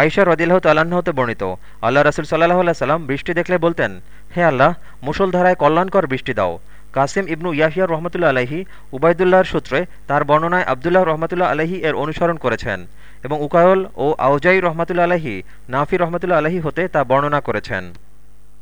আয়সা রদিল্লাহ তাল্লাহ্ন হতে বর্ণিত, আল্লাহ রাসুল সাল্লাহ আল্লাহ সাল্লাম বৃষ্টি দেখলে বলতেন, হে আল্লাহ মুসলধারায় কল্যাণকর বৃষ্টি দাও। কাসিম ইবনু ইয়াহিয়া রহমতুল্লা আলহি উবায়দুল্লাহর সূত্রে তার বর্ণনায় আবদুল্লাহ রহমতুল্লা আলহি এর অনুসরণ করেছেন এবং উকায়ল ও আউজাই রহমতুল্লা আলহি নাফি রহমতুল্লা আলহি হতে তা বর্ণনা করেছেন।